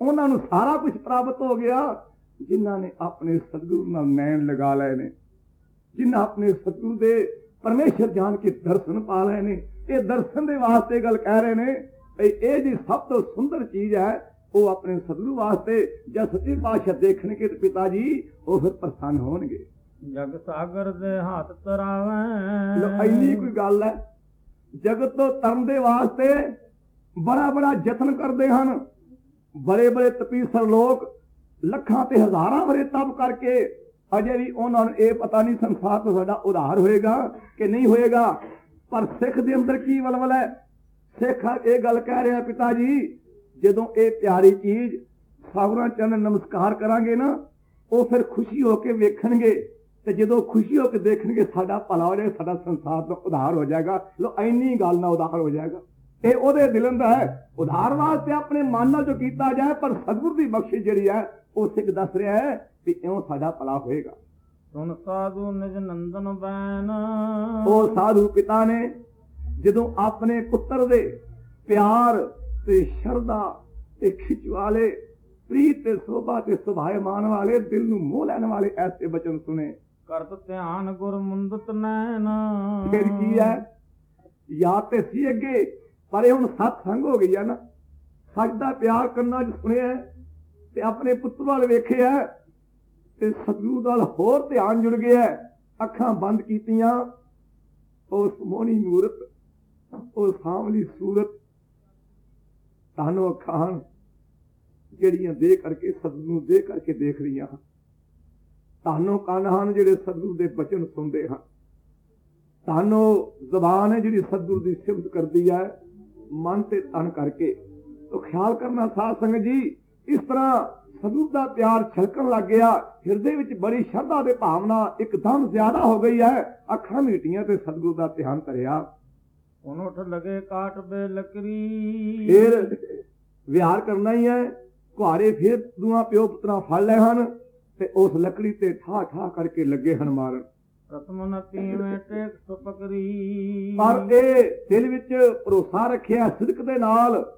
ਉਹਨਾਂ ਨੂੰ ਸਾਰਾ ਕੁਝ ਪ੍ਰਾਪਤ ਹੋ ਗਿਆ ਜਿਨ੍ਹਾਂ ਨੇ ਆਪਣੇ ਸਤਿਗੁਰੂ ਨਾਲ ਨੈਣ ਲਗਾ ਲਏ ਨੇ। ਜਿਨ੍ਹਾਂ ਆਪਣੇ ਸਤਿਗੁਰੂ ਦੇ ਪਰਮੇਸ਼ਰ ਜਾਣ ਕੇ ਦਰਸ਼ਨ ਪਾ ਲਏ ਨੇ। ਇਹ ਦਰਸ਼ਨ ਦੇ ਵਾਸਤੇ ਗੱਲ ਕਹਿ ਰਹੇ ਨੇ ਵੀ ਇਹ ਜੀ ਸਭ ਤੋਂ ਸੁੰਦਰ ਚੀਜ਼ ਹੈ ਉਹ ਆਪਣੇ ਸਤਿਗੁਰੂ ਵਾਸਤੇ ਜਦ ਸੱਚੇ ਪਾਤਸ਼ਾਹ ਦੇਖਣਗੇ ਤੇ ਪਿਤਾ ਜੀ ਉਹ ਫਿਰ ਪ੍ਰਸੰਨ ਹੋਣਗੇ। ਜਗ ਸਾਗਰ ਦੇ ਹੱਥ ਲੋ ਤਰਾਵੇਂ ਇੰਨੀ ਕੋਈ ਗੱਲ ਹੈ। ਜਗਤ ਤੋਂ ਤਰਨ ਦੇ ਵਾਸਤੇ ਬੜਾ ਬੜਾ ਯਤਨ ਕਰਦੇ ਹਨ। ਬੜੇ ਬੜੇ ਤਪੀਸਰ ਲੋਕ ਲੱਖਾਂ ਤੇ ਹਜ਼ਾਰਾਂ ਵਰੇ ਤਪ ਕਰਕੇ ਅਜੇ ਵੀ ਉਹਨਾਂ ਨੂੰ ਇਹ ਪਤਾ ਨਹੀਂ ਸੰਸਾਰ ਤੋਂ ਸਾਡਾ ਉਧਾਰ ਹੋਏਗਾ ਕਿ ਨਹੀਂ ਹੋਏਗਾ। ਪਰ ਸਿੱਖ ਦੇ ਅੰਦਰ ਕੀ ਵਲਵਲ ਹੈ? ਸਿੱਖ ਇਹ ਗੱਲ ਕਹਿ ਰਿਹਾ ਪਿਤਾ ਜੀ ਜਦੋਂ ਇਹ ਪਿਆਰੀ ਚੀਜ਼ ਸਾਗਰਾਂ ਚਰਨ ਨਮਸਕਾਰ ਕਰਾਂਗੇ ਨਾ, ਉਹ ਫਿਰ ਖੁਸ਼ੀ ਹੋ ਕੇ ਵੇਖਣਗੇ ਤੇ ਜਦੋਂ ਖੁਸ਼ੀ ਹੋ ਕੇ ਦੇਖਣਗੇ ਸਾਡਾ ਭਲਾ ਹੋ ਜਾਏਗਾ, ਸਾਡਾ ਸੰਸਾਰ ਤੋਂ ਉਧਾਰ ਹੋ ਜਾਏਗਾ। ਲੋ ਇੰਨੀ ਗੱਲ ਨਾਲ ਉਧਾਰ ਹੋ ਜਾਏਗਾ। ਇਹ ਉਹਦੇ ਦਿਲ ਅੰਦਰ ਹੈ ਉਧਾਰ ਵਾਸਤੇ ਆਪਣੇ ਮਨ ਨਾਲ ਜੋ ਕੀਤਾ ਜਾਏ ਪਰ ਸਤਿਗੁਰ ਦੀ ਬਖਸ਼ਿਸ਼ ਜਿਹੜੀ ਹੈ ਉਹ ਸਿੱਖ ਦੱਸ ਰਿਹਾ ਹੈ ਵੀ ਇਉਂ ਸਾਡਾ ਭਲਾ ਹੋਏਗਾ। ਸੁਨ ਸਾਧੂ ਨਿਜ ਨੰਦਨ ਬੈਨ। ਉਹ ਸਾਧੂ ਪਿਤਾ ਨੇ ਜਦੋਂ ਆਪਣੇ ਪੁੱਤਰ ਦੇ ਪਿਆਰ ਤੇ ਸ਼ਰਧਾ ਤੇ ਖਿੱਚ ਵਾਲੇ ਪ੍ਰੀਤ ਤੇ ਸੋਭਾ ਤੇ ਸੁਭਾਇਮਾਨ ਵਾਲੇ ਦਿਲ ਨੂੰ ਮੋਹ ਲੈਣ ਵਾਲੇ ਐਸੇ ਬਚਨ ਸੁਨੇ ਕਰਤ ਧਿਆਨ ਗੁਰ ਮੁੰਦਤ ਨੈਣ। ਫਿਰ ਕੀ ਹੈ? ਯਾਦ ਤੇ ਸੀ ਅੱਗੇ ਪਰ ਇਹ ਹੁਣ ਸਤ ਸੰਗ ਹੋ ਗਈ ਆ ਨਾ। ਸੱਚ ਦਾ ਪਿਆਰ ਕਰਨਾ ਜ ਸੁਣਿਆ ਤੇ ਆਪਣੇ ਪੁੱਤ ਵੱਲ ਵੇਖਿਆ ਤੇ ਸਤਿਗੁਰੂ ਨਾਲ ਹੋਰ ਧਿਆਨ ਜੁੜ ਗਿਆ ਅੱਖਾਂ ਬੰਦ ਕੀਤੀਆਂ ਉਸ ਮੋਹਣੀ ਮੂਰਤ ਉਹ ਸਾਹਮਣੀ ਸੂਰਤ ਤਾਨੋ ਅੱਖਾਂ ਹਨ, ਜਿਹੜੀਆਂ ਦੇ ਕਰਕੇ ਸਤਿਗੁਰੂ ਨੂੰ ਦੇ ਕਰਕੇ ਦੇਖ ਰਹੀਆਂ ਹਨ। ਤਾਨੋ ਕੰਨ ਹਨ ਜਿਹੜੇ ਸਤਿਗੁਰੂ ਦੇ ਬਚਨ ਸੁਣਦੇ ਹਨ। ਤਾਨੋ ਜ਼ਬਾਨ ਹੈ ਜਿਹੜੀ ਸਤਿਗੁਰੂ ਦੀ ਸਿਫਤ ਕਰਦੀ ਹੈ। ਮਨ ਤੇ ਤਨ ਕਰਕੇ। ਤੋ ਖਿਆਲ ਕਰਨਾ ਸਾਧ ਸੰਗਤ ਜੀ ਇਸ ਤਰ੍ਹਾਂ ਸਤਿਗੁਰੂ ਦਾ ਪਿਆਰ ਛਲਕਣ ਲੱਗ ਗਿਆ। ਹਿਰਦੇ ਵਿੱਚ ਬੜੀ ਸ਼ਰਧਾ ਦੇ ਭਾਵਨਾ ਇੱਕਦਮ ਜ਼ਿਆਦਾ ਹੋ ਗਈ ਹੈ। ਅੱਖਾਂ ਮੀਟੀਆਂ ਤੇ ਸਤਿਗੁਰੂ ਦਾ ਧਿਆਨ ਧਰਿਆ। ਹੁਣ ਉਠ ਲਗੇ ਕਾਟ ਬੇ ਲਕਰੀ। ਫਿਰ ਵਿਹਾਰ ਕਰਨਾ ਹੀ ਹੈ। ਕੁਹਾਰੇ ਫਿਰ ਦੂਆਂ ਪਿਓ ਪੁੱਤਰਾਂ ਫੜ ਲਏ ਹਨ ਤੇ ਉਸ ਲੱਕੜੀ ਤੇ ਠਾ ਠਾ ਕਰਕੇ ਲੱਗੇ ਹਨ ਮਾਰਨ। ਰਤਮ ਨ ਟੇਕ ਸੁਪਕਰੀ ਪਰ ਇਹ ਦਿਲ ਵਿੱਚ ਭਰੋਸਾ ਰੱਖਿਆ ਸਿਦਕ ਦੇ ਨਾਲ।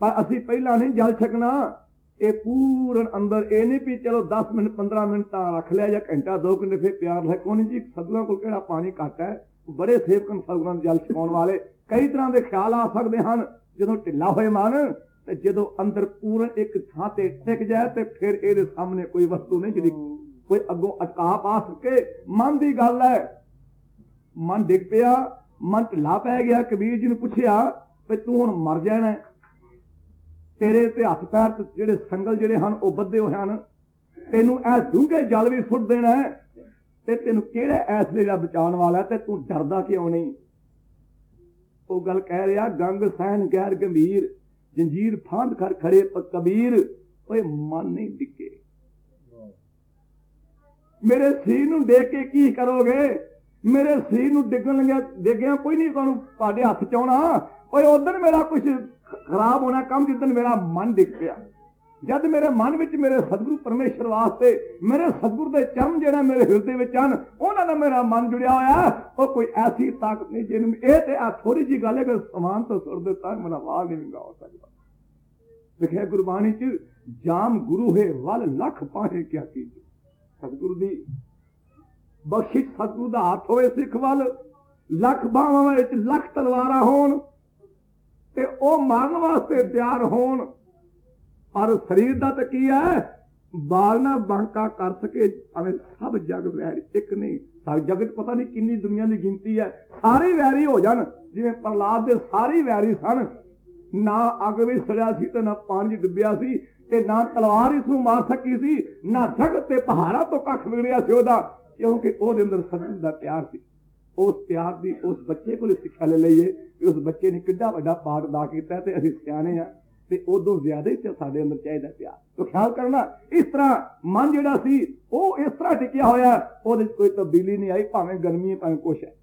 ਪਰ ਅਸੀਂ ਪਹਿਲਾਂ ਨਹੀਂ ਜਲ ਛਕਣਾ। ਇਹ ਪੂਰਨ ਅੰਦਰ ਇਹ ਨਹੀਂ ਵੀ ਚਲੋ 10 ਮਿੰਟ 15 ਮਿੰਟ ਤਾਂ ਰੱਖ ਲਿਆ ਜਾਂ ਘੰਟਾ 2 ਘੰਟੇ ਫਿਰ ਪਿਆਰ ਲੈ। ਕੋਈ ਜੀ, ਸਤਿਗੁਰਾਂ ਕੋਲ ਕਿਹੜਾ ਪਾਣੀ ਘੱਟ ਹੈ? ਬੜੇ ਸੇਵਕ ਹਨ ਜਲ ਛਕਾਉਣ ਵਾਲੇ। ਕਈ ਤਰ੍ਹਾਂ ਦੇ ਖਿਆਲ ਆ ਸਕਦੇ ਹਨ। ਜਦੋਂ ਢਿੱਲਾ ਹੋਏ ਮਨ, ਤੇ ਜਦੋਂ ਅੰਦਰ ਪੂਰਨ ਇੱਕ ਥਾਂ ਤੇ ਟਿਕ ਜਾਏ, ਤੇ ਫਿਰ ਇਹਦੇ ਸਾਹਮਣੇ ਕੋਈ ਵਸਤੂ ਨਹੀਂ ਜਿਹੜੀ ਕੋਈ ਅੱਗੋਂ ਅਟਕਾ ਪਾ ਸਕੇ ਮਨ ਦੀ ਗੱਲ ਹੈ। ਮਨ ਡਿੱਗ ਪਿਆ, ਮਨ ਢਿੱਲਾ ਪੈ ਗਿਆ। ਕਬੀਰ ਜੀ ਨੂੰ ਪੁੱਛਿਆ ਵੀ ਤੂੰ ਹੁਣ ਮਰ ਜਾਣਾ। ਤੇਰੇ ਤੇ ਹੱਥ ਪੈਰ ਜਿਹੜੇ ਸੰਗਲ ਜਿਹੜੇ ਹਨ, ਉਹ ਬੱਧੇ ਹੋਏ ਹਨ। ਤੈਨੂੰ ਇਹ ਡੂੰਘੇ ਜਲ ਵੀ ਸੁੱਟ ਦੇਣਾ ਤੇ ਤੈਨੂੰ ਕਿਹੜਾ ਐਸ ਜਿਹੜਾ ਬਚਾਉਣ ਵਾਲਾ ਤੇ ਤੂੰ ਡਰਦਾ ਕਿਉਂ ਨਹੀਂ? ਉਹ ਗੱਲ ਕਹਿ ਰਿਹਾ, ਗੰਗ ਸਹਿਨ ਗੈਰ, ਗੰਭੀਰ, ਜੰਜੀਰ, ਫਾਂਦ ਕਰ ਖੜੇ ਪ ਕਬੀਰ, ਓਏ ਮਨ ਨਹੀਂ ਡਿੱਗੇ। ਮੇਰੇ ਸਰੀਰ ਨੂੰ ਦੇਖ ਕੇ ਕੀ ਕਰੋਗੇ? ਮੇਰੇ ਸਰੀਰ ਨੂੰ ਡਿੱਗਣ ਲੱਗਿਆ, ਡਿੱਗਿਆ ਕੋਈ ਨਹੀਂ ਤੁਹਾਨੂੰ ਤੁਹਾਡੇ ਹੱਥ ਚ ਆਉਣਾ। ਓਏ ਉਦੋਂ ਮੇਰਾ ਕੁਝ ਖਰਾਬ ਹੋਣਾ, ਕੰਮ ਜਿੱਦਣ ਮੇਰਾ ਮਨ ਡਿੱਗ ਪਿਆ। ਜਦ ਮੇਰੇ ਮਨ ਵਿੱਚ ਮੇਰੇ ਸਤਿਗੁਰੂ ਪਰਮੇਸ਼ਰ ਵਾਸਤੇ ਮੇਰੇ ਸਤਿਗੁਰੂ ਦੇ ਚਰਨ ਜਿਹੜਾ ਮੇਰੇ ਹਿਰਦੇ ਵਿੱਚ ਹਨ, ਉਹਨਾਂ ਨਾਲ ਮੇਰਾ ਮਨ ਜੁੜਿਆ ਹੋਇਆ। ਉਹ ਕੋਈ ਐਸੀ ਤਾਕਤ ਨਹੀਂ ਜਿਹਨੂੰ ਇਹ ਤੇ ਆ ਥੋੜੀ ਜੀ ਗੱਲ ਹੈ ਕਿ ਸਮਾਨ ਤੋਂ ਸੁੱਟ ਦਿੱਤਾ ਮੇਰਾ ਵਾਲ ਨਹੀਂ ਵਿੰਗਾ ਹੋ ਸਕਦਾ ਲਿਖਿਆ ਗੁਰਬਾਣੀ ਚ, ਜਾਮ ਗੁਰੂ ਹੈ, ਵੱਲ ਲੱਖ ਪਾਹੇ ਕਿਆ ਕੀ ਸਤਿਗੁਰੂ ਦੀ ਬਖਸ਼ਿਸ਼ ਸਤਿਗੁਰੂ ਦਾ ਹੱਥ ਹੋਵੇ ਸਿੱਖ ਵੱਲ, ਲੱਖ ਬਾਹਾਂ ਵਿੱਚ ਲੱਖ ਤਲਵਾਰਾਂ ਹੋਣ ਤੇ ਉਹ ਮਾਰਨ ਵਾਸਤੇ ਤਿਆਰ ਹੋਣ। ਪਰ ਸਰੀਰ ਦਾ ਤਾਂ ਕੀ ਹੈ? ਬਾਲ ਨਾ ਬਾਂਕਾ ਕਰ ਸਕੇ, ਭਾਵੇਂ ਸਭ ਜਗ ਵੈਰੀ ਇੱਕ ਨਹੀਂ। ਸਭ ਜਗਤ ਪਤਾ ਨਹੀਂ ਕਿੰਨੀ ਦੁਨੀਆ ਦੀ ਗਿਣਤੀ ਹੈ। ਸਾਰੇ ਵੈਰੀ ਹੋ ਜਾਣ, ਜਿਵੇਂ ਪ੍ਰਲਾਦ ਦੇ ਸਾਰੇ ਵੈਰੀ ਸਨ। ਨਾ ਅੱਗ ਵਿੱਚ ਸੜਿਆ ਸੀ ਤੇ ਨਾ ਪਾਣੀ ਡੁੱਬਿਆ ਸੀ ਤੇ ਨਾ ਤਲਵਾਰ ਇਸ ਨੂੰ ਮਾਰ ਸਕੀ ਸੀ, ਨਾ ਜਗਤ ਤੇ ਪਹਾੜਾਂ ਤੋਂ ਕੱਖ ਵਿਗੜਿਆ ਸੀ ਉਹਦਾ, ਕਿਉਂਕਿ ਉਹਦੇ ਅੰਦਰ ਸਤਿਗੁਰ ਦਾ ਪਿਆਰ ਸੀ। ਉਸ ਪਿਆਰ ਦੀ ਉਸ ਬੱਚੇ ਕੋਲ ਸਿੱਖਿਆ ਲੈ ਲਈਏ ਕਿ ਉਸ ਬੱਚੇ ਨੇ ਕਿੱਡਾ ਵੱਡਾ ਪਾਠ ਦਾ ਕੀਤਾ ਤੇ ਅਸੀਂ ਸਿਆਣੇ ਆ ਤੇ ਉਦੋਂ ਜ਼ਿਆਦਾ ਹੀ ਸਾਡੇ ਅੰਦਰ ਚਾਹੀਦਾ ਪਿਆਰ। ਤੋ ਖਿਆਲ ਕਰਨਾ, ਇਸ ਤਰ੍ਹਾਂ ਮਨ ਜਿਹੜਾ ਸੀ, ਉਹ ਇਸ ਤਰ੍ਹਾਂ ਟਿਕਿਆ ਹੋਇਆ, ਉਹਦੇ 'ਚ ਕੋਈ ਤਬਦੀਲੀ ਨਹੀਂ ਆਈ, ਭਾਵੇਂ ਗਰਮੀ ਭਾਵੇਂ ਕੁਛ ਹੈ।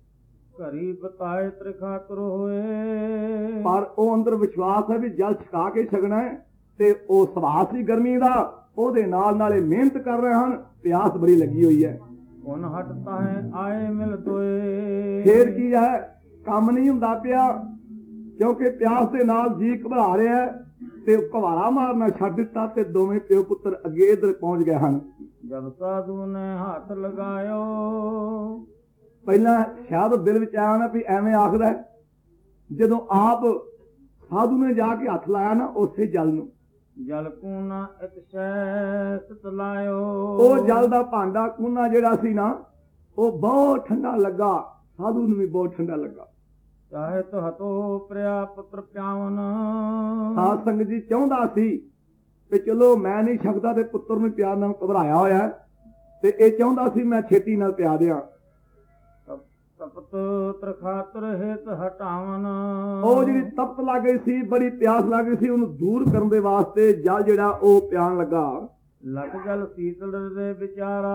ਘਰੀ ਬਤਾਏ ਤ੍ਰਿਖਾਤਰ ਹੋਏ ਪਰ ਉਹ ਅੰਦਰ ਵਿਸ਼ਵਾਸ ਹੈ ਵੀ ਜਲ ਛਕਾ ਕੇ ਛਕਣਾ ਹੈ ਤੇ ਉਹ ਸੁਭਾਅ ਸੀ ਗਰਮੀ ਦਾ ਉਹਦੇ ਨਾਲ ਨਾਲੇ ਮਿਹਨਤ ਕਰ ਰਹੇ ਹਨ ਪਿਆਸ ਬੜੀ ਲੱਗੀ ਹੋਈ ਹੈ। ਹੁਣ ਹਟਤਾ ਹੈ ਆਏ ਮਿਲ ਤੋਏ ਫੇਰ ਕੀ ਹੈ? ਕੰਮ ਨਹੀਂ ਹੁੰਦਾ ਪਿਆ ਕਿਉਂਕਿ ਪਿਆਸ ਦੇ ਨਾਲ ਜੀ ਘਬਰਾ ਰਿਹਾ ਤੇ ਕੁਹਾਰਾ ਮਾਰਨਾ ਛੱਡ ਦਿੱਤਾ ਤੇ ਦੋਵੇਂ ਪਿਓ ਪੁੱਤਰ ਅੱਗੇ ਇਧਰ ਪਹੁੰਚ ਗਏ ਹਨ। ਜਬ ਸਾਧੂ ਨੇ ਹੱਥ ਲਗਾਇਓ ਪਹਿਲਾਂ ਸ਼ਾਇਦ ਦਿਲ ਵਿੱਚ ਆਇਆ ਨਾ ਵੀ ਐਵੇਂ ਆਖਦਾ। ਜਦੋਂ ਆਪ ਸਾਧੂ ਨੇ ਜਾ ਕੇ ਹੱਥ ਲਾਇਆ ਨਾ ਉਸੇ ਜਲ ਨੂੰ। ਜਲ ਕੂਨਾ ਇਕ ਸ਼ੈ ਸਤਲਾਇਓ ਉਹ ਜਲ ਦਾ ਭਾਂਡਾ ਕੂਨਾ ਜਿਹੜਾ ਸੀ ਨਾ ਉਹ ਬਹੁਤ ਠੰਡਾ ਲੱਗਾ ਸਾਧੂ ਨੂੰ ਵੀ ਬਹੁਤ ਠੰਡਾ ਲੱਗਾ। ਚਾਹੇ ਤੋ ਹਤੋ ਪ੍ਰਿਆ ਪੁੱਤਰ ਪਿਆਵਨ। ਸਾਧ ਸੰਗਤ ਜੀ ਚਾਹੁੰਦਾ ਸੀ ਕਿ ਚਲੋ ਮੈਂ ਨਹੀਂ ਸਕਦਾ ਤੇ ਪੁੱਤਰ ਨੂੰ ਪਿਆਰ ਨਾਲ ਘਬਰਾਇਆ ਹੋਇਆ ਤੇ ਇਹ ਚਾਹੁੰਦਾ ਸੀ ਮੈਂ ਛੇਤੀ ਨਾਲ ਪਿਆ ਦਿਆਂ। ਤਪਤ ਤਰਖਾਤਰ ਹਿਤ ਹਟਾਵਨ। ਉਹ ਜਿਹੜੀ ਤਪਤ ਲੱਗ ਗਈ ਸੀ ਬੜੀ ਪਿਆਸ ਲੱਗ ਗਈ ਸੀ ਉਹਨੂੰ ਦੂਰ ਕਰਨ ਦੇ ਵਾਸਤੇ ਜਲ ਜਿਹੜਾ ਉਹ ਪਿਆਣ ਲੱਗਾ। ਲਟ ਜਲ ਸੀਤਲ ਦੇ ਵਿਚਾਰਾ।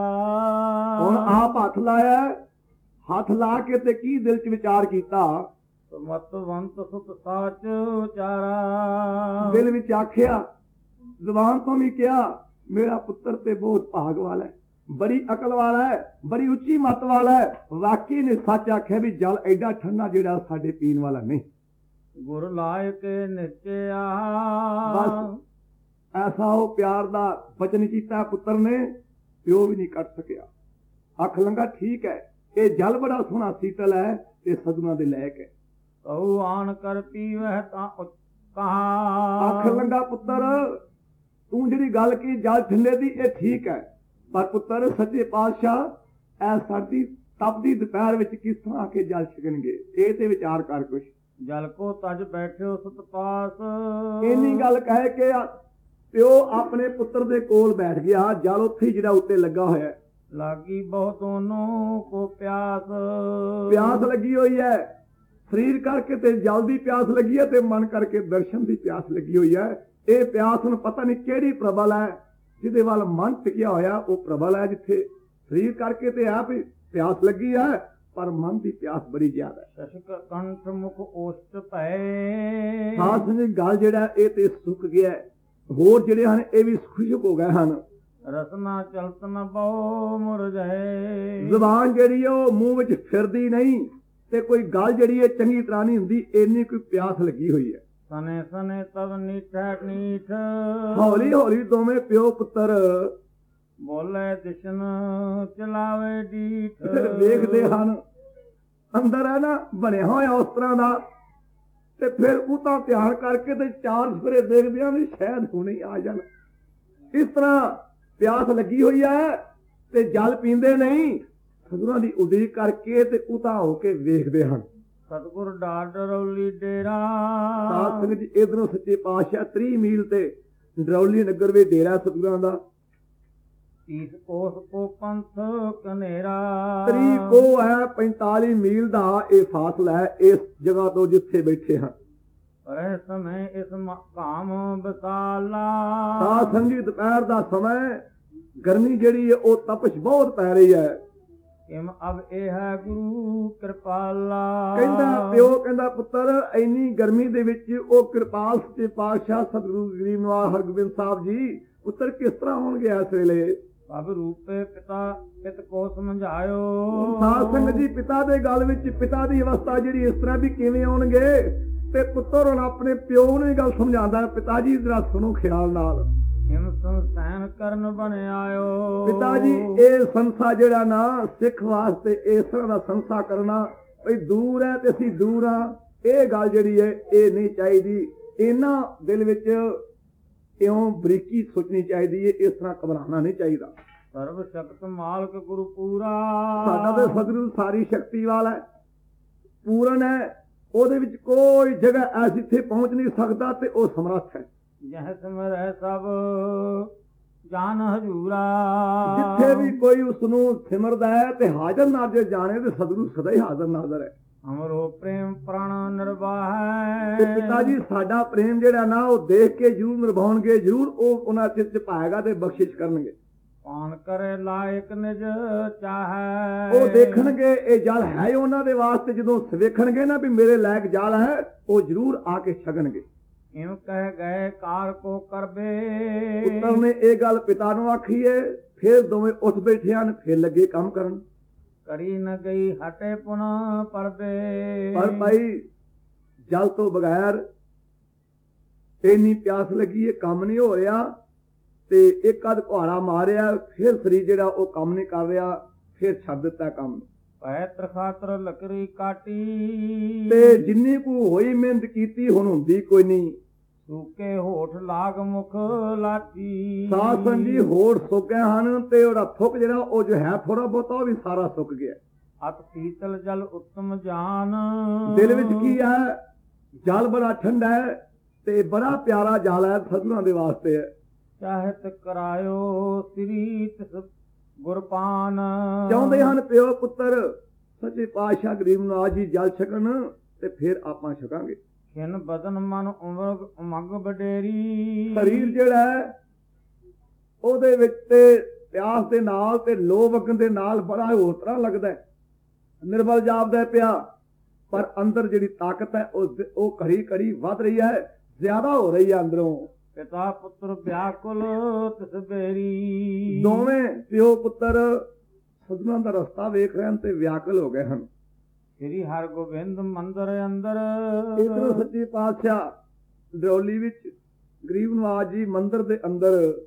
ਹੁਣ ਆਪ ਹੱਥ ਲਾਇਆ ਹੱਥ ਲਾ ਕੇ ਤੇ ਕੀ ਦਿਲ 'ਚ ਵਿਚਾਰ ਕੀਤਾ? ਮਤਵੰਤ ਸੁਤ ਸਾਚ ਉਚਾਰਾ। ਦਿਲ ਵਿੱਚ ਆਖਿਆ ਜ਼ੁਬਾਨ ਤੋਂ ਵੀ ਕਿਹਾ ਮੇਰਾ ਪੁੱਤਰ ਤੇ ਬਹੁਤ ਭਾਗ ਵਾਲਾ ਹੈ। ਬੜੀ ਅਕਲ ਵਾਲਾ ਹੈ ਬੜੀ ਉੱਚੀ ਮੱਤ ਵਾਲਾ ਹੈ। ਵਾਕਈ ਨੇ ਸੱਚ ਆਖਿਆ ਵੀ ਜਲ ਐਡਾ ਠੰਡਾ ਜਿਹੜਾ ਸਾਡੇ ਪੀਣ ਵਾਲਾ ਨਹੀਂ। ਗੁਰ ਲਾਇਕ ਨਿਚਿਆ। ਬਸ। ਐਸਾ ਉਹ ਪਿਆਰ ਦਾ ਬਚਨ ਕੀਤਾ ਪੁੱਤਰ ਨੇ ਪਿਓ ਵੀ ਨਹੀਂ ਕੱਟ ਸਕਿਆ। ਅੱਖ ਲੰਗਾ ਠੀਕ ਹੈ ਇਹ ਜਲ ਬੜਾ ਸੋਹਣਾ ਸੀਤਲ ਹੈ ਤੇ ਸਦਨਾ ਦੇ ਲਾਇਕ ਹੈ। ਕਹੂ ਆਣ ਕਰ ਪੀਵਹਿ ਤਾਂ ਉਚ- ਅੱਖ ਕਹਾ ਲੰਗਾ ਪੁੱਤਰ ਤੂੰ ਜਿਹੜੀ ਗੱਲ ਕੀ ਜਲ ਠੰਡੇ ਦੀ ਇਹ ਠੀਕ ਹੈ। ਪਰ ਪੁੱਤਰ ਸੱਚੇ ਪਾਤਸ਼ਾਹ ਐ ਸਾਡੀ ਤਪਦੀ ਦੁਪਹਿਰ ਵਿੱਚ ਕਿਸ ਤਰ੍ਹਾਂ ਆ ਕੇ ਜਲ ਛਕਣਗੇ? ਇਹ ਤੇ ਵਿਚਾਰ ਕਰ ਕੁਛ। ਜਲ ਕੋ ਤਜ ਬੈਠਿਓ ਸੁਤ ਪਾਸ। ਇੰਨੀ ਗੱਲ ਕਹਿ ਕੇ ਪਿਓ ਆਪਣੇ ਪੁੱਤਰ ਦੇ ਕੋਲ ਬੈਠ ਗਿਆ। ਜਲ ਉੱਥੇ ਜਿਹੜਾ ਉੱਤੇ ਲੱਗਾ ਹੋਇਆ ਹੈ। ਲਾਗੀ ਬਹੁ ਦੋਨੋਂ ਕੋ ਪਿਆਸ। ਪਿਆਸ ਲੱਗੀ ਹੋਈ ਹੈ। ਸਰੀਰ ਕਰਕੇ ਤੇ ਜਲ ਦੀ ਪਿਆਸ ਲੱਗੀ ਹੈ ਤੇ ਮਨ ਕਰਕੇ ਦਰਸ਼ਨ ਦੀ ਪਿਆਸ ਲੱਗੀ ਹੋਈ ਹੈ। ਇਹ ਪਿਆਸ ਨੂੰ ਪਤਾ ਨਹੀਂ ਕਿਹੜੀ ਪ੍ਰਬਲ ਹੈ। ਜਿਹਦੇ ਵੱਲ ਮਨ ਟਿਕਿਆ ਹੋਇਆ ਉਹ ਪ੍ਰਬਲ ਹੈ ਜਿੱਥੇ ਸਰੀਰ ਕਰਕੇ ਤੇ ਆਪ ਹੀ ਪਿਆਸ ਲੱਗੀ ਹੈ ਪਰ ਮਨ ਦੀ ਪਿਆਸ ਬੜੀ ਜ਼ਿਆਦਾ ਹੈ। ਸ਼ਸ਼ਕ ਕੰਠ ਮੁਖ ਓਸਟ ਭੈ। ਖਾਸ ਜੀ ਗੱਲ ਜਿਹੜਾ ਇਹ ਤੇ ਸੁੱਕ ਗਿਆ। ਹੋਰ ਜਿਹੜੇ ਹਨ ਇਹ ਵੀ ਖੁਸ਼ਕ ਹੋ ਗਏ ਹਨ। ਰਸਨਾ ਚਲਤ ਨ ਬਹੁ ਮੁਰਝੈ। ਜ਼ੁਬਾਨ ਜਿਹੜੀ ਉਹ ਮੂੰਹ ਵਿੱਚ ਫਿਰਦੀ ਨਹੀਂ ਤੇ ਕੋਈ ਗੱਲ ਜਿਹੜੀ ਹੈ ਚੰਗੀ ਤਰ੍ਹਾਂ ਨਹੀਂ ਹੁੰਦੀ ਇੰਨੀ ਕੋਈ ਪਿਆਸ ਲੱਗੀ ਹੋਈ ਹੈ। ਸਨੇ ਸਨੇ ਤਬ ਨੀਠਾ ਨੀਠ। ਹੌਲੀ ਹੌਲੀ ਦੋਵੇਂ ਪਿਓ ਪੁੱਤਰ। ਬੋਲੇ ਦਿਸ਼ਨ ਚਲਾਵੇ ਡੀਠ। ਵੇਖਦੇ ਹਨ ਅੰਦਰ ਹੈ ਨਾ ਬਣਿਆ ਹੋਇਆ ਉਸ ਤਰ੍ਹਾਂ ਦਾ। ਤੇ ਫਿਰ ਉਹ ਤਾਂ ਧਿਆਨ ਕਰਕੇ ਤੇ ਚਾਰ ਸਵੇਰੇ ਦੇਖਦੇ ਆ ਵੀ ਸ਼ਾਇਦ ਹੁਣੇ ਆ ਜਾਣ। ਇਸ ਤਰ੍ਹਾਂ ਪਿਆਸ ਲੱਗੀ ਹੋਈ ਹੈ ਤੇ ਜਲ ਪੀਂਦੇ ਨਹੀਂ। ਸਦੂਰਾਂ ਦੀ ਉਡੀਕ ਕਰਕੇ ਤੇ ਉਤਾ ਹੋ ਕੇ ਵੇਖਦੇ ਹਨ। ਸਤਗੁਰ ਡਾਡ ਰੌਲੀ ਡੇਰਾ। ਸਾਧ ਸੰਗਤ ਜੀ ਇਧਰੋਂ ਸੱਚੇ ਪਾਤਸ਼ਾਹ 30 ਮੀਲ ਤੇ ਡਰੌਲੀ ਨਗਰ ਵਿੱਚ ਡੇਰਾ ਸਤਿਗੁਰਾਂ ਦਾ। ਤੀਸ ਕੋਸ ਕੋ ਪੰਥ ਕਨੇਰਾ। ਤਰੀ ਕੋ ਹੈ 45 ਮੀਲ ਦਾ ਇਹ ਫਾਸਲਾ ਹੈ ਇਸ ਜਗ੍ਹਾ ਤੋਂ ਜਿੱਥੇ ਬੈਠੇ ਹਾਂ। ਰਹਿ ਸਮੇਂ ਇਸ ਮਕਾਮ ਬਸਾਲਾ ਸਾਧ ਸੰਗਤ ਦੁਪਹਿਰ ਦਾ ਸਮਾਂ ਗਰਮੀ ਜਿਹੜੀ ਹੈ ਉਹ ਤਪਸ਼ ਬਹੁਤ ਪੈ ਰਹੀ ਹੈ। ਕਿਮ ਅਬ ਇਹ ਹੈ ਗੁਰੂ ਕਿਰਪਾਲਾ। ਕਹਿੰਦਾ ਪਿਓ ਕਹਿੰਦਾ ਪੁੱਤਰ ਇੰਨੀ ਗਰਮੀ ਦੇ ਵਿੱਚ ਉਹ ਕਿਰਪਾਲ ਸੱਚੇ ਪਾਤਸ਼ਾਹ ਸਤਿਗੁਰੂ ਗਰੀਬ ਨਿਵਾਸ ਹਰਗੋਬਿੰਦ ਸਾਹਿਬ ਜੀ ਪੁੱਤਰ ਕਿਸ ਤਰ੍ਹਾਂ ਹੋਣਗੇ ਇਸ ਵੇਲੇ? ਅਬ ਰੂਪੇ ਪਿਤਾ ਪਿਤ ਕੋ ਸਮਝਾਇਓ। ਸਾਧ ਸੰਗਤ ਜੀ ਪਿਤਾ ਦੇ ਗੱਲ ਵਿੱਚ ਪਿਤਾ ਦੀ ਅਵਸਥਾ ਜਿਹੜੀ ਇਸ ਤਰ੍ਹਾਂ ਵੀ ਕਿਵੇਂ ਆਉਣਗੇ? ਤੇ ਪੁੱਤਰ ਹੁਣ ਆਪਣੇ ਪਿਓ ਨੂੰ ਇਹ ਗੱਲ ਸਮਝਾਉਂਦਾ ਪਿਤਾ ਜੀ ਜਰਾ ਸੁਣੋ ਖਿਆਲ ਨਾਲ। ਹਿਮ ਸੰਸੈਨ ਕਰਨ ਬਣ ਆਇਓ ਪਿਤਾ ਜੀ ਇਹ ਸੰਸਾ ਜਿਹੜਾ ਨਾ ਸਿੱਖ ਵਾਸਤੇ ਇਸ ਤਰ੍ਹਾਂ ਦਾ ਸੰਸਾ ਕਰਨਾ ਭਈ ਦੂਰ ਹੈ ਤੇ ਅਸੀਂ ਦੂਰ ਆ ਇਹ ਗੱਲ ਜਿਹੜੀ ਹੈ ਇਹ ਨਹੀਂ ਚਾਹੀਦੀ। ਇਹਨਾਂ ਦਿਲ ਵਿੱਚ ਇਉਂ ਬਰੀਕੀ ਸੋਚਣੀ ਚਾਹੀਦੀ ਹੈ ਇਸ ਤਰ੍ਹਾਂ ਘਬਰਾਉਣਾ ਨਹੀਂ ਚਾਹੀਦਾ। ਸਰਬ ਸ਼ਕਤ ਮਾਲਕ ਗੁਰੂ ਪੂਰਾ। ਸਾਡਾ ਤੇ ਸਤਿਗੁਰੂ ਸਾਰੀ ਸ਼ਕਤੀ ਵਾਲਾ ਹੈ ਪੂਰਨ ਹੈ। ਉਹਦੇ ਵਿੱਚ ਕੋਈ ਜਗ੍ਹਾ ਐਸੀ ਇੱਥੇ ਪਹੁੰਚ ਨਹੀਂ ਸਕਦਾ ਤੇ ਉਹ ਸਮਰੱਥ ਹੈ। ਜਹ ਸਿਮਰੈ ਸਭ ਜਾਨ ਹਜੂਰਾ। ਜਿੱਥੇ ਵੀ ਕੋਈ ਉਸ ਨੂੰ ਸਿਮਰਦਾ ਹੈ ਤੇ ਹਾਜ਼ਰ ਨਾਜ਼ਰ ਜਾਣੇ ਤੇ ਸਤਿਗੁਰੂ ਸਦਾ ਹੀ ਹਾਜ਼ਰ ਨਾਜ਼ਰ ਹੈ। ਅਮਰੋ ਪ੍ਰੇਮ ਪ੍ਰਾਣ ਨਿਰਵਾਹ ਤੇ ਪਿਤਾ ਜੀ ਸਾਡਾ ਪ੍ਰੇਮ ਜਿਹੜਾ ਨਾ ਉਹ ਦੇਖ ਕੇ ਜਰੂਰ ਨਿਭਾਉਣਗੇ ਜਰੂਰ ਉਹ ਉਹਨਾਂ ਚਿਰ ਚ ਪਾਏਗਾ ਤੇ ਬਖਸ਼ਿਸ਼ ਕਰਨਗੇ। ਪਾਣ ਕਰੇ ਲਾਇਕ ਨਿਜ ਚਾਹੈ। ਉਹ ਦੇਖਣਗੇ ਇਹ ਜਲ ਹੈ ਹੀ ਉਹਨਾਂ ਦੇ ਵਾਸਤੇ ਜਦੋਂ ਵੇਖਣਗੇ ਨਾ ਵੀ ਮੇਰੇ ਲਾਇਕ ਜਲ ਹੈ ਉਹ ਜਰੂਰ ਆ ਕੇ ਛਕਣਗੇ। ਇਉ ਕਹਿ ਗਏ ਕਾਰ ਕੋ ਕਰਬੇ ਪੁੱਤਰ ਨੇ ਇਹ ਗੱਲ ਪਿਤਾ ਨੂੰ ਆਖੀ ਏ ਫਿਰ ਦੋਵੇਂ ਉੱਠ ਬੈਠੇ ਹਨ ਫਿਰ ਲੱਗੇ ਕੰਮ ਕਰਨ। ਕਰੀ ਨ ਗਈ ਹਟੇ ਪੁਨ ਪਰਬੇ ਪਰ ਭਾਈ ਜਲ ਤੋਂ ਬਗੈਰ ਇੰਨੀ ਪਿਆਸ ਲੱਗੀ ਇਹ ਕੰਮ ਨਹੀਂ ਹੋ ਰਿਹਾ ਤੇ ਇੱਕ ਅੱਧ ਕੁਹਾੜਾ ਮਾਰਿਆ ਫਿਰ ਸਰੀਰ ਜਿਹੜਾ ਉਹ ਕੰਮ ਨਹੀਂ ਕਰ ਰਿਹਾ ਫਿਰ ਛੱਡ ਦਿੱਤਾ ਕੰਮ। ਪੈਤਰ ਖਾਤਰ ਲਕਰੀ ਕਾਟੀ। ਤੇ ਜਿੰਨੀ ਕੁ ਹੋਈ ਮਿਹਨਤ ਕੀਤੀ ਹੁਣ ਹੁੰਦੀ ਕੋਈ ਨਹੀਂ। ਸੂਕੇ ਹੋਠ ਲਾਗ ਮੁਖ ਲਾਟੀ ਸਾਧ ਸੰਜੀ ਹੋਰ ਸੁੱਕ ਹਨ ਤੇ ਉਹਦਾ ਥੁੱਕ ਜਿਹੜਾ ਉਹ ਜੋ ਹੈ ਥੋੜਾ ਬਹੁਤਾ ਉਹ ਵੀ ਸਾਰਾ ਸੁੱਕ ਗਿਆ। ਅਤ ਸੀਤਲ ਜਲ ਉੱਤਮ ਜਾਨ। ਦਿਲ ਵਿੱਚ ਕੀ ਹੈ? ਜਲ ਬੜਾ ਠੰਡਾ ਹੈ ਤੇ ਬੜਾ ਪਿਆਰਾ ਜਲ ਹੈ ਸਤਿਗੁਰਾਂ ਦੇ ਵਾਸਤੇ। ਹੈ ਚਾਹਤ ਕਰਾਇਓ ਸ੍ਰੀ ਤਿਸ ਗੁਰਪਾਨ ਚਾਹੁੰਦੇ ਹਨ ਪਿਓ ਪੁੱਤਰ ਸੱਚੇ ਪਾਤਸ਼ਾਹ ਗਰੀਬ ਨਵਾਜ ਜੀ ਜਲ ਛਕਣ ਤੇ ਫਿਰ ਆਪਾਂ ਛਕਾਂਗੇ। ਖਿਨ ਬਦਨ ਮਨ ਉਮਰ ਉਮੰਗ ਬਡੇਰੀ ਸਰੀਰ ਜਿਹੜਾ ਹੈ ਉਹਦੇ ਵਿੱਚ ਤੇ ਪਿਆਸ ਦੇ ਨਾਲ ਤੇ ਲੋਭ ਵਗਣ ਦੇ ਨਾਲ ਬੜਾ ਹੋਰ ਤਰ੍ਹਾਂ ਲੱਗਦਾ ਹੈ। ਨਿਰਬਲ ਜਾਪਦਾ ਪਿਆ ਪਰ ਅੰਦਰ ਜਿਹੜੀ ਤਾਕਤ ਹੈ ਉਹ ਉਹ ਘੜੀ ਘੜੀ ਵੱਧ ਰਹੀ ਹੈ ਜ਼ਿਆਦਾ ਹੋ ਰਹੀ ਹੈ ਅੰਦਰੋਂ। ਪਿਤਾ ਪੁੱਤਰ ਵਿਆਕੁਲ ਤਿਸ ਬੇਰੀ। ਦੋਵੇਂ ਪਿਓ ਪੁੱਤਰ ਸਦਨਾਂ ਦਾ ਰਸਤਾ ਵੇਖ ਰਹੇ ਹਨ ਤੇ ਵਿਆਕਲ ਹੋ ਗਏ ਹਨ। ਸ੍ਰੀ ਹਰਗੋਬਿੰਦ ਮੰਦਰ ਅੰਦਰ। ਇਧਰੋਂ ਸੱਚੇ ਪਾਤਸ਼ਾਹ ਡਰੋਲੀ ਵਿੱਚ ਗਰੀਬ ਨਵਾਜ ਜੀ ਮੰਦਿਰ ਦੇ ਅੰਦਰ